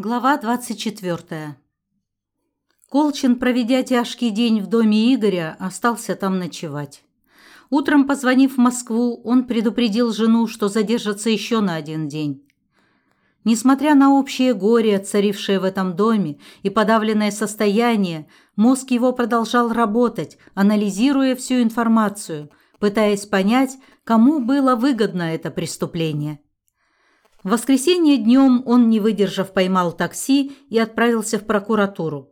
Глава 24. Колчин, проведя тяжкий день в доме Игоря, остался там ночевать. Утром, позвонив в Москву, он предупредил жену, что задержится еще на один день. Несмотря на общее горе, царившее в этом доме, и подавленное состояние, мозг его продолжал работать, анализируя всю информацию, пытаясь понять, кому было выгодно это преступление – в воскресенье днем он, не выдержав, поймал такси и отправился в прокуратуру.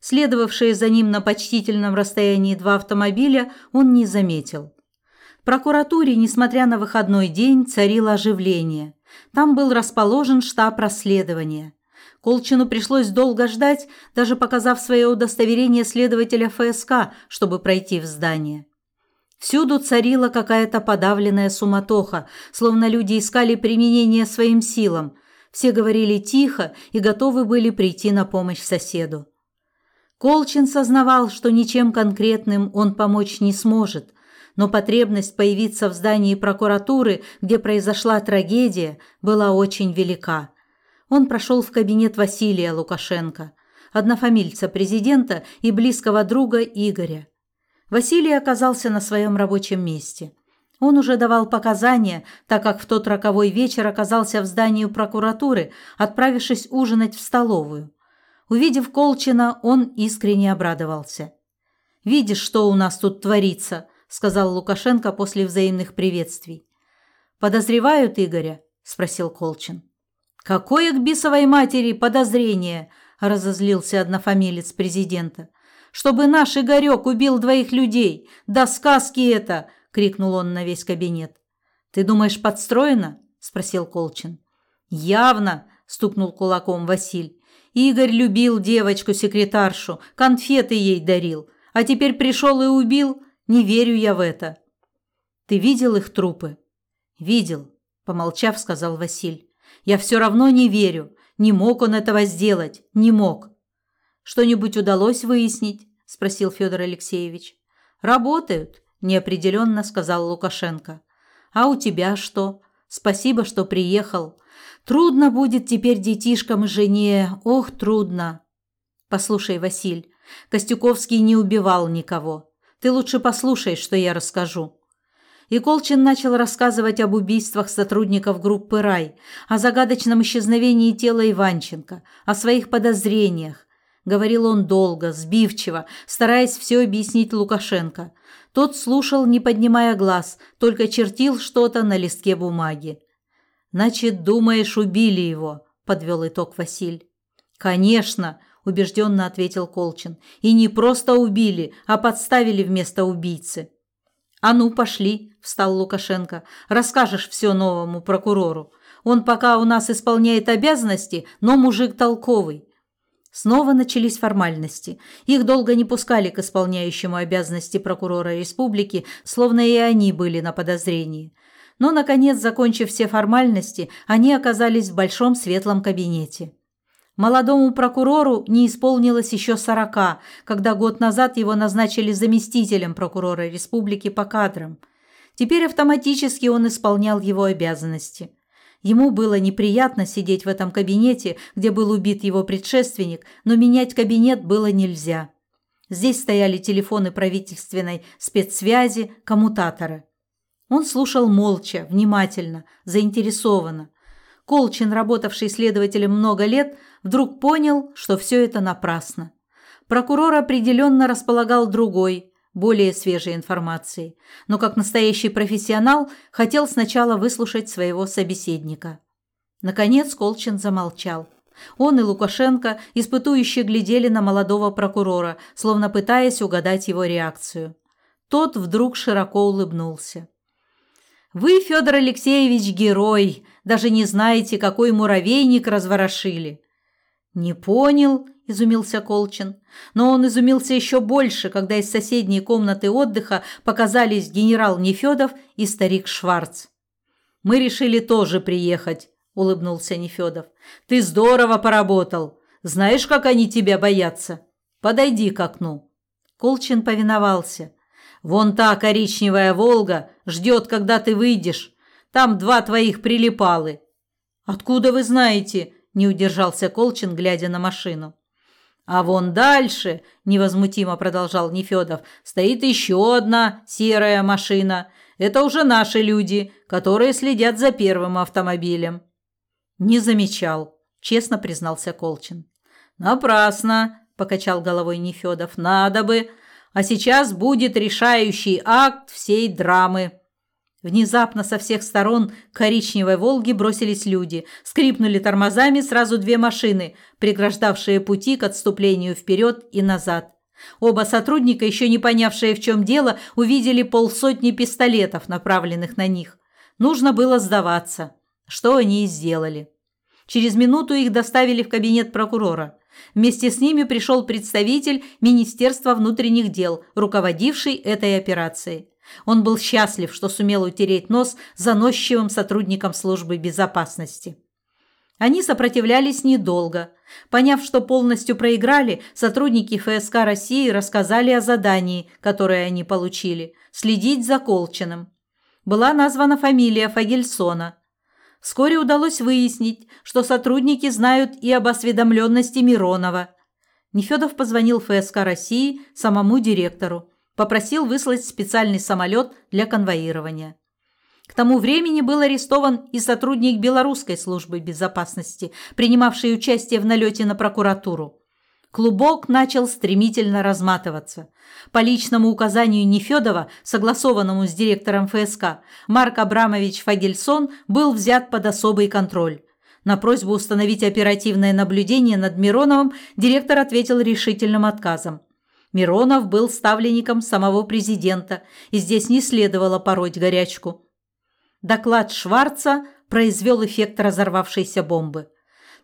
Следовавшие за ним на почтительном расстоянии два автомобиля он не заметил. В прокуратуре, несмотря на выходной день, царило оживление. Там был расположен штаб расследования. Колчину пришлось долго ждать, даже показав свое удостоверение следователя ФСК, чтобы пройти в здание. Всюду царила какая-то подавленная суматоха, словно люди искали применение своим силам. Все говорили тихо и готовы были прийти на помощь соседу. Колчин сознавал, что ничем конкретным он помочь не сможет, но потребность появиться в здании прокуратуры, где произошла трагедия, была очень велика. Он прошел в кабинет Василия Лукашенко, однофамильца президента и близкого друга Игоря. Василий оказался на своем рабочем месте. Он уже давал показания, так как в тот роковой вечер оказался в здании прокуратуры, отправившись ужинать в столовую. Увидев Колчина, он искренне обрадовался. «Видишь, что у нас тут творится», – сказал Лукашенко после взаимных приветствий. «Подозревают Игоря?» – спросил Колчин. «Какое к бисовой матери подозрение?» – разозлился однофамилец президента чтобы наш Игорек убил двоих людей. Да сказки это!» – крикнул он на весь кабинет. «Ты думаешь, подстроено?» – спросил Колчин. «Явно!» – стукнул кулаком Василь. «Игорь любил девочку-секретаршу, конфеты ей дарил, а теперь пришел и убил? Не верю я в это». «Ты видел их трупы?» «Видел», – помолчав, сказал Василь. «Я все равно не верю. Не мог он этого сделать. Не мог. Что-нибудь удалось выяснить? спросил Федор Алексеевич. Работают, неопределенно сказал Лукашенко. А у тебя что? Спасибо, что приехал. Трудно будет теперь детишкам и жене. Ох, трудно. Послушай, Василь, Костюковский не убивал никого. Ты лучше послушай, что я расскажу. И Колчин начал рассказывать об убийствах сотрудников группы «Рай», о загадочном исчезновении тела Иванченко, о своих подозрениях, говорил он долго, сбивчиво, стараясь все объяснить Лукашенко. Тот слушал, не поднимая глаз, только чертил что-то на листке бумаги. «Значит, думаешь, убили его?» – подвел итог Василь. «Конечно», – убежденно ответил Колчин. «И не просто убили, а подставили вместо убийцы». «А ну, пошли», – встал Лукашенко. «Расскажешь все новому прокурору. Он пока у нас исполняет обязанности, но мужик толковый. Снова начались формальности. Их долго не пускали к исполняющему обязанности прокурора республики, словно и они были на подозрении. Но, наконец, закончив все формальности, они оказались в большом светлом кабинете. Молодому прокурору не исполнилось еще сорока, когда год назад его назначили заместителем прокурора республики по кадрам. Теперь автоматически он исполнял его обязанности. Ему было неприятно сидеть в этом кабинете, где был убит его предшественник, но менять кабинет было нельзя. Здесь стояли телефоны правительственной спецсвязи, коммутаторы. Он слушал молча, внимательно, заинтересованно. Колчин, работавший следователем много лет, вдруг понял, что все это напрасно. Прокурор определенно располагал другой, более свежей информации, но как настоящий профессионал хотел сначала выслушать своего собеседника. Наконец Колчин замолчал. Он и Лукашенко испытующе глядели на молодого прокурора, словно пытаясь угадать его реакцию. Тот вдруг широко улыбнулся. «Вы, Федор Алексеевич, герой! Даже не знаете, какой муравейник разворошили!» «Не понял», – изумился Колчин. Но он изумился еще больше, когда из соседней комнаты отдыха показались генерал Нефедов и старик Шварц. «Мы решили тоже приехать», – улыбнулся Нефедов. «Ты здорово поработал. Знаешь, как они тебя боятся? Подойди к окну». Колчин повиновался. «Вон та коричневая «Волга» ждет, когда ты выйдешь. Там два твоих прилипалы». «Откуда вы знаете?» –– не удержался Колчин, глядя на машину. «А вон дальше», – невозмутимо продолжал Нефедов, – «стоит еще одна серая машина. Это уже наши люди, которые следят за первым автомобилем». «Не замечал», – честно признался Колчин. «Напрасно», – покачал головой Нефедов, – «надо бы. А сейчас будет решающий акт всей драмы». Внезапно со всех сторон коричневой «Волге» бросились люди. Скрипнули тормозами сразу две машины, преграждавшие пути к отступлению вперед и назад. Оба сотрудника, еще не понявшие, в чем дело, увидели полсотни пистолетов, направленных на них. Нужно было сдаваться, что они и сделали. Через минуту их доставили в кабинет прокурора. Вместе с ними пришел представитель Министерства внутренних дел, руководивший этой операцией. Он был счастлив, что сумел утереть нос заносчивым сотрудникам службы безопасности. Они сопротивлялись недолго. Поняв, что полностью проиграли, сотрудники ФСК России рассказали о задании, которое они получили – следить за Колчиным. Была названа фамилия Фагельсона. Вскоре удалось выяснить, что сотрудники знают и об осведомленности Миронова. Нефедов позвонил ФСК России самому директору попросил выслать специальный самолет для конвоирования. К тому времени был арестован и сотрудник Белорусской службы безопасности, принимавший участие в налете на прокуратуру. Клубок начал стремительно разматываться. По личному указанию Нефедова, согласованному с директором ФСК, Марк Абрамович Фагельсон был взят под особый контроль. На просьбу установить оперативное наблюдение над Мироновым директор ответил решительным отказом. Миронов был ставленником самого президента, и здесь не следовало пороть горячку. Доклад Шварца произвел эффект разорвавшейся бомбы.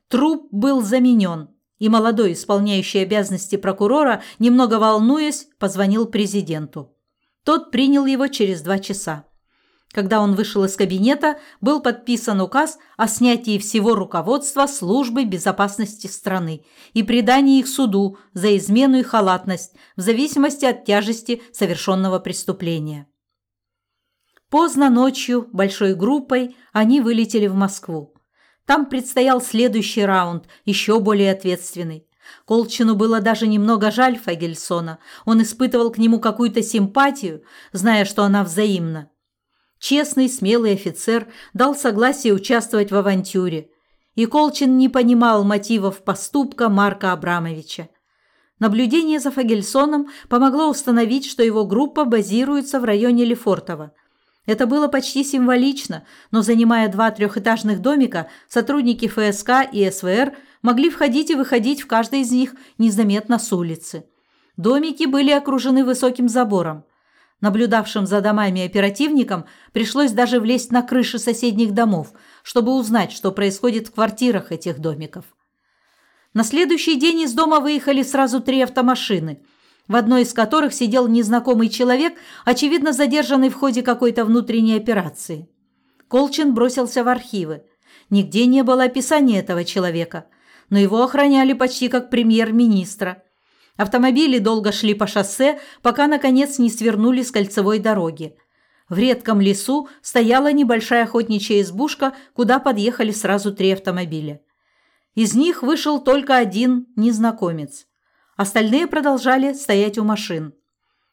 Труп был заменен, и молодой исполняющий обязанности прокурора, немного волнуясь, позвонил президенту. Тот принял его через два часа. Когда он вышел из кабинета, был подписан указ о снятии всего руководства службы безопасности страны и предании их суду за измену и халатность в зависимости от тяжести совершенного преступления. Поздно ночью большой группой они вылетели в Москву. Там предстоял следующий раунд, еще более ответственный. Колчину было даже немного жаль Фагельсона. Он испытывал к нему какую-то симпатию, зная, что она взаимна. Честный, смелый офицер дал согласие участвовать в авантюре, и Колчин не понимал мотивов поступка Марка Абрамовича. Наблюдение за Фагельсоном помогло установить, что его группа базируется в районе Лефортово. Это было почти символично, но занимая два трехэтажных домика, сотрудники ФСК и СВР могли входить и выходить в каждый из них незаметно с улицы. Домики были окружены высоким забором. Наблюдавшим за домами оперативникам пришлось даже влезть на крыши соседних домов, чтобы узнать, что происходит в квартирах этих домиков. На следующий день из дома выехали сразу три автомашины, в одной из которых сидел незнакомый человек, очевидно задержанный в ходе какой-то внутренней операции. Колчин бросился в архивы. Нигде не было описания этого человека, но его охраняли почти как премьер-министра – Автомобили долго шли по шоссе, пока, наконец, не свернули с кольцевой дороги. В редком лесу стояла небольшая охотничья избушка, куда подъехали сразу три автомобиля. Из них вышел только один незнакомец. Остальные продолжали стоять у машин.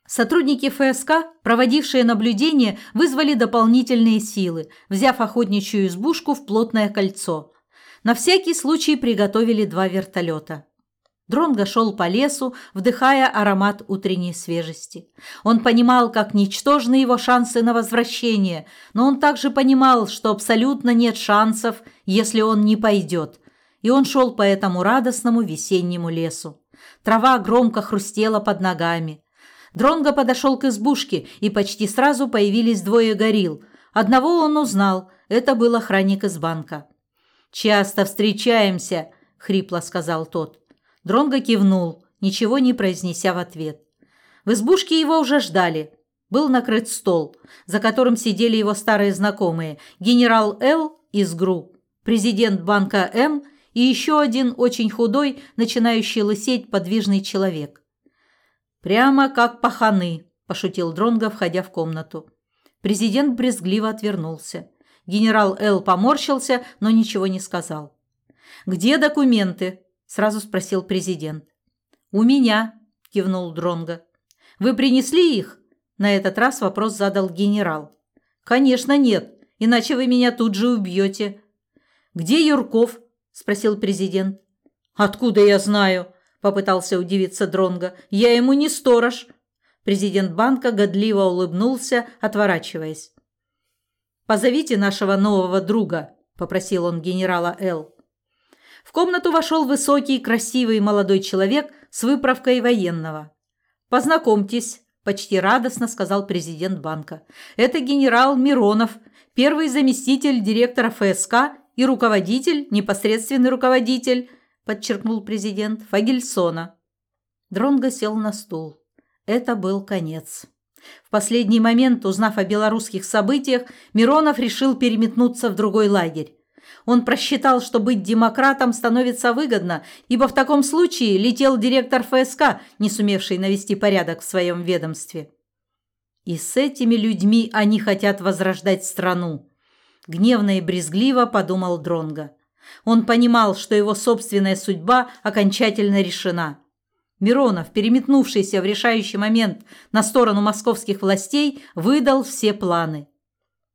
Сотрудники ФСК, проводившие наблюдение, вызвали дополнительные силы, взяв охотничью избушку в плотное кольцо. На всякий случай приготовили два вертолета. Дронго шел по лесу, вдыхая аромат утренней свежести. Он понимал, как ничтожны его шансы на возвращение, но он также понимал, что абсолютно нет шансов, если он не пойдет. И он шел по этому радостному весеннему лесу. Трава громко хрустела под ногами. Дронго подошел к избушке, и почти сразу появились двое горил. Одного он узнал, это был охранник из банка. «Часто встречаемся», — хрипло сказал тот. Дронго кивнул, ничего не произнеся в ответ. В избушке его уже ждали. Был накрыт стол, за которым сидели его старые знакомые, генерал Л. из ГРУ, президент банка М. и еще один очень худой, начинающий лысеть подвижный человек. «Прямо как паханы», – пошутил Дронго, входя в комнату. Президент брезгливо отвернулся. Генерал Л. поморщился, но ничего не сказал. «Где документы?» – сразу спросил президент. «У меня», – кивнул Дронго. «Вы принесли их?» – на этот раз вопрос задал генерал. «Конечно нет, иначе вы меня тут же убьете». «Где Юрков?» – спросил президент. «Откуда я знаю?» – попытался удивиться Дронго. «Я ему не сторож». Президент банка годливо улыбнулся, отворачиваясь. «Позовите нашего нового друга», – попросил он генерала Л. В комнату вошел высокий, красивый молодой человек с выправкой военного. «Познакомьтесь», – почти радостно сказал президент банка. «Это генерал Миронов, первый заместитель директора ФСК и руководитель, непосредственный руководитель, подчеркнул президент, Фагельсона. Дронго сел на стул. Это был конец. В последний момент, узнав о белорусских событиях, Миронов решил переметнуться в другой лагерь. Он просчитал, что быть демократом становится выгодно, ибо в таком случае летел директор ФСК, не сумевший навести порядок в своем ведомстве. И с этими людьми они хотят возрождать страну. Гневно и брезгливо подумал Дронга. Он понимал, что его собственная судьба окончательно решена. Миронов, переметнувшийся в решающий момент на сторону московских властей, выдал все планы.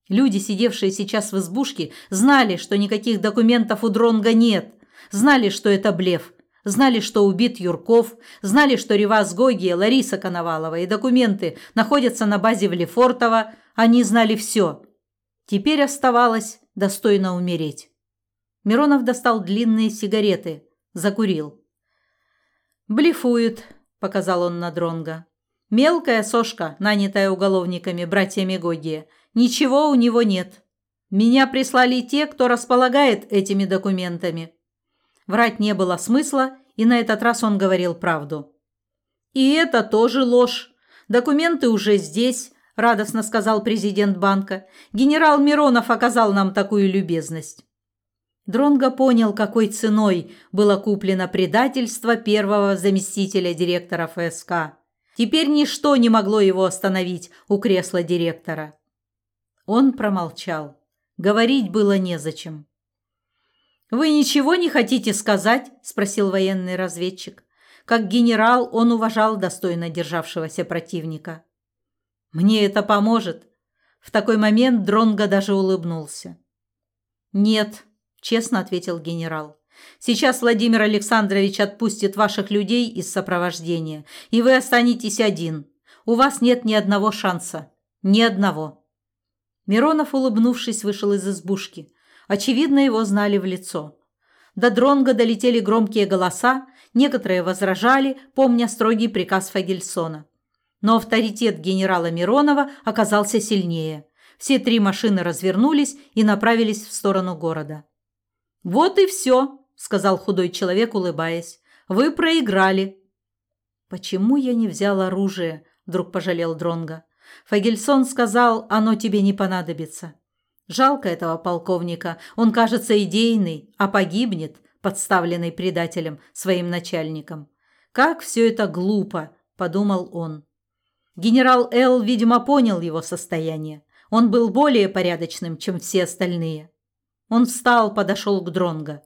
Люди, сидевшие сейчас в избушке, знали, что никаких документов у Дронга нет, знали, что это блеф, знали, что убит Юрков, знали, что Ревас Гогия, Лариса Коновалова и документы находятся на базе в Лефортово, они знали все. Теперь оставалось достойно умереть. Миронов достал длинные сигареты, закурил. «Блефует», – показал он на Дронга. «Мелкая сошка, нанятая уголовниками, братьями Гогия. Ничего у него нет. Меня прислали те, кто располагает этими документами». Врать не было смысла, и на этот раз он говорил правду. «И это тоже ложь. Документы уже здесь, – радостно сказал президент банка. «Генерал Миронов оказал нам такую любезность». Дронго понял, какой ценой было куплено предательство первого заместителя директора ФСК. Теперь ничто не могло его остановить у кресла директора. Он промолчал. Говорить было незачем. «Вы ничего не хотите сказать?» – спросил военный разведчик. Как генерал он уважал достойно державшегося противника. Мне это поможет. В такой момент Дронго даже улыбнулся. Нет, честно ответил генерал. Сейчас Владимир Александрович отпустит ваших людей из сопровождения, и вы останетесь один. У вас нет ни одного шанса. Ни одного. Миронов, улыбнувшись, вышел из избушки. Очевидно, его знали в лицо. До Дронга долетели громкие голоса, некоторые возражали, помня строгий приказ Фагельсона. Но авторитет генерала Миронова оказался сильнее. Все три машины развернулись и направились в сторону города. «Вот и все», – сказал худой человек, улыбаясь. «Вы проиграли». «Почему я не взял оружие?» – вдруг пожалел Дронга. Фагельсон сказал, оно тебе не понадобится. Жалко этого полковника, он кажется идейный, а погибнет, подставленный предателем, своим начальником. Как все это глупо, подумал он. Генерал Эл, видимо, понял его состояние. Он был более порядочным, чем все остальные. Он встал, подошел к Дронго.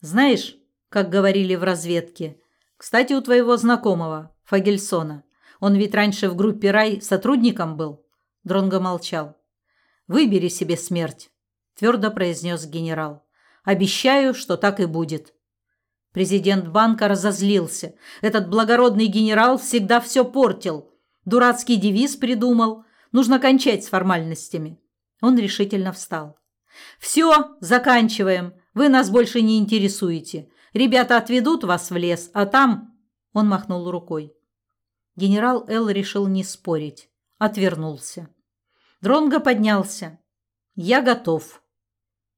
«Знаешь, как говорили в разведке, кстати, у твоего знакомого, Фагельсона, он ведь раньше в группе «Рай» сотрудником был?» Дронго молчал. «Выбери себе смерть», – твердо произнес генерал. «Обещаю, что так и будет». Президент банка разозлился. Этот благородный генерал всегда все портил. Дурацкий девиз придумал. Нужно кончать с формальностями. Он решительно встал. «Все, заканчиваем. Вы нас больше не интересуете. Ребята отведут вас в лес, а там...» Он махнул рукой. Генерал Эл решил не спорить. Отвернулся. Дронго поднялся. «Я готов».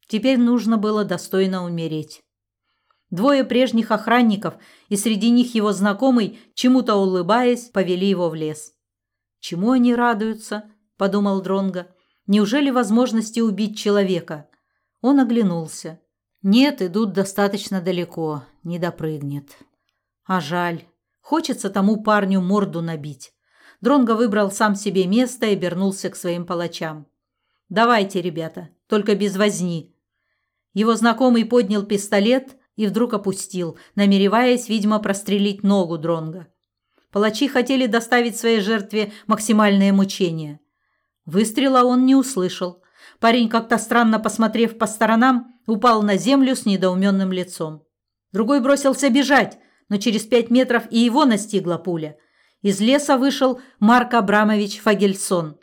Теперь нужно было достойно умереть. Двое прежних охранников, и среди них его знакомый, чему-то улыбаясь, повели его в лес. Чему они радуются? подумал Дронга. Неужели возможности убить человека? Он оглянулся. Нет, идут достаточно далеко, не допрыгнет. А жаль. Хочется тому парню морду набить. Дронго выбрал сам себе место и обернулся к своим палачам. «Давайте, ребята, только без возни». Его знакомый поднял пистолет, и вдруг опустил, намереваясь, видимо, прострелить ногу Дронга. Палачи хотели доставить своей жертве максимальное мучение. Выстрела он не услышал. Парень, как-то странно посмотрев по сторонам, упал на землю с недоуменным лицом. Другой бросился бежать, но через пять метров и его настигла пуля. Из леса вышел Марк Абрамович Фагельсон.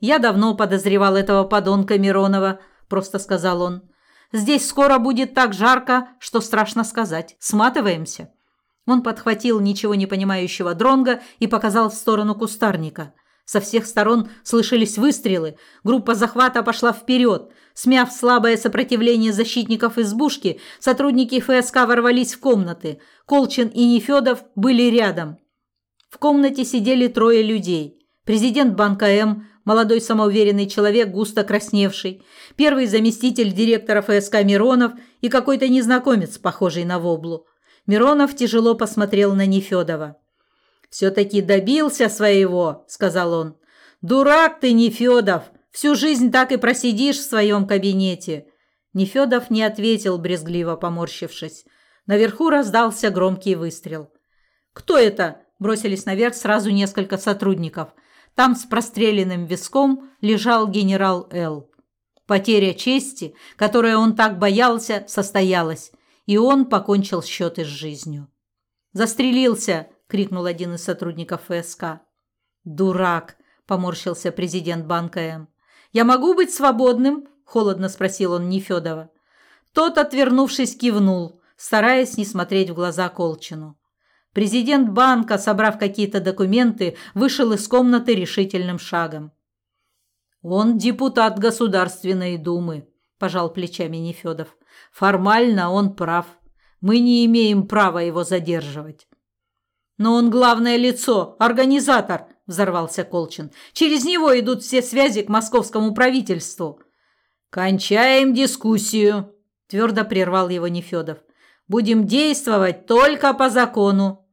«Я давно подозревал этого подонка Миронова», – просто сказал он. «Здесь скоро будет так жарко, что страшно сказать. Сматываемся». Он подхватил ничего не понимающего дронга и показал в сторону кустарника. Со всех сторон слышались выстрелы. Группа захвата пошла вперед. Смяв слабое сопротивление защитников избушки, сотрудники ФСК ворвались в комнаты. Колчин и Нефедов были рядом. В комнате сидели трое людей. Президент банка М, молодой самоуверенный человек, густо красневший, первый заместитель директора ФСК Миронов и какой-то незнакомец, похожий на воблу. Миронов тяжело посмотрел на Нефедова. «Все-таки добился своего», – сказал он. «Дурак ты, Нефедов! Всю жизнь так и просидишь в своем кабинете!» Нефедов не ответил, брезгливо поморщившись. Наверху раздался громкий выстрел. «Кто это?» – бросились наверх сразу несколько сотрудников. Там с простреленным виском лежал генерал Л. Потеря чести, которой он так боялся, состоялась, и он покончил счеты с жизнью. «Застрелился!» Крикнул один из сотрудников ФСК. Дурак, поморщился президент банка М. Я могу быть свободным? холодно спросил он Нефёдова. Тот, отвернувшись, кивнул, стараясь не смотреть в глаза Колчину. Президент банка, собрав какие-то документы, вышел из комнаты решительным шагом. Он депутат Государственной Думы, пожал плечами Нефёдов. Формально он прав. Мы не имеем права его задерживать. «Но он главное лицо, организатор», – взорвался Колчин. «Через него идут все связи к московскому правительству». «Кончаем дискуссию», – твердо прервал его Нефедов. «Будем действовать только по закону».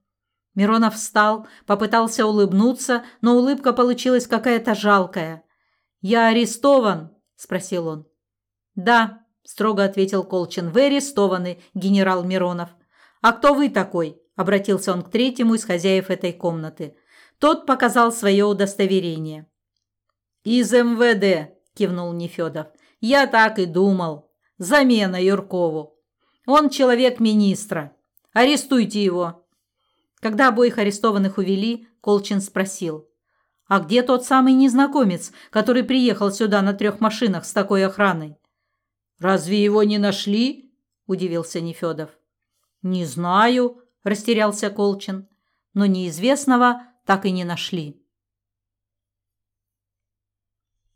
Миронов встал, попытался улыбнуться, но улыбка получилась какая-то жалкая. «Я арестован?» – спросил он. «Да», – строго ответил Колчин. «Вы арестованы, генерал Миронов. А кто вы такой?» Обратился он к третьему из хозяев этой комнаты. Тот показал свое удостоверение. «Из МВД», – кивнул Нефедов. «Я так и думал. Замена Юркову. Он человек министра. Арестуйте его». Когда обоих арестованных увели, Колчин спросил. «А где тот самый незнакомец, который приехал сюда на трех машинах с такой охраной?» «Разве его не нашли?» – удивился Нефедов. «Не знаю», растерялся Колчин, но неизвестного так и не нашли.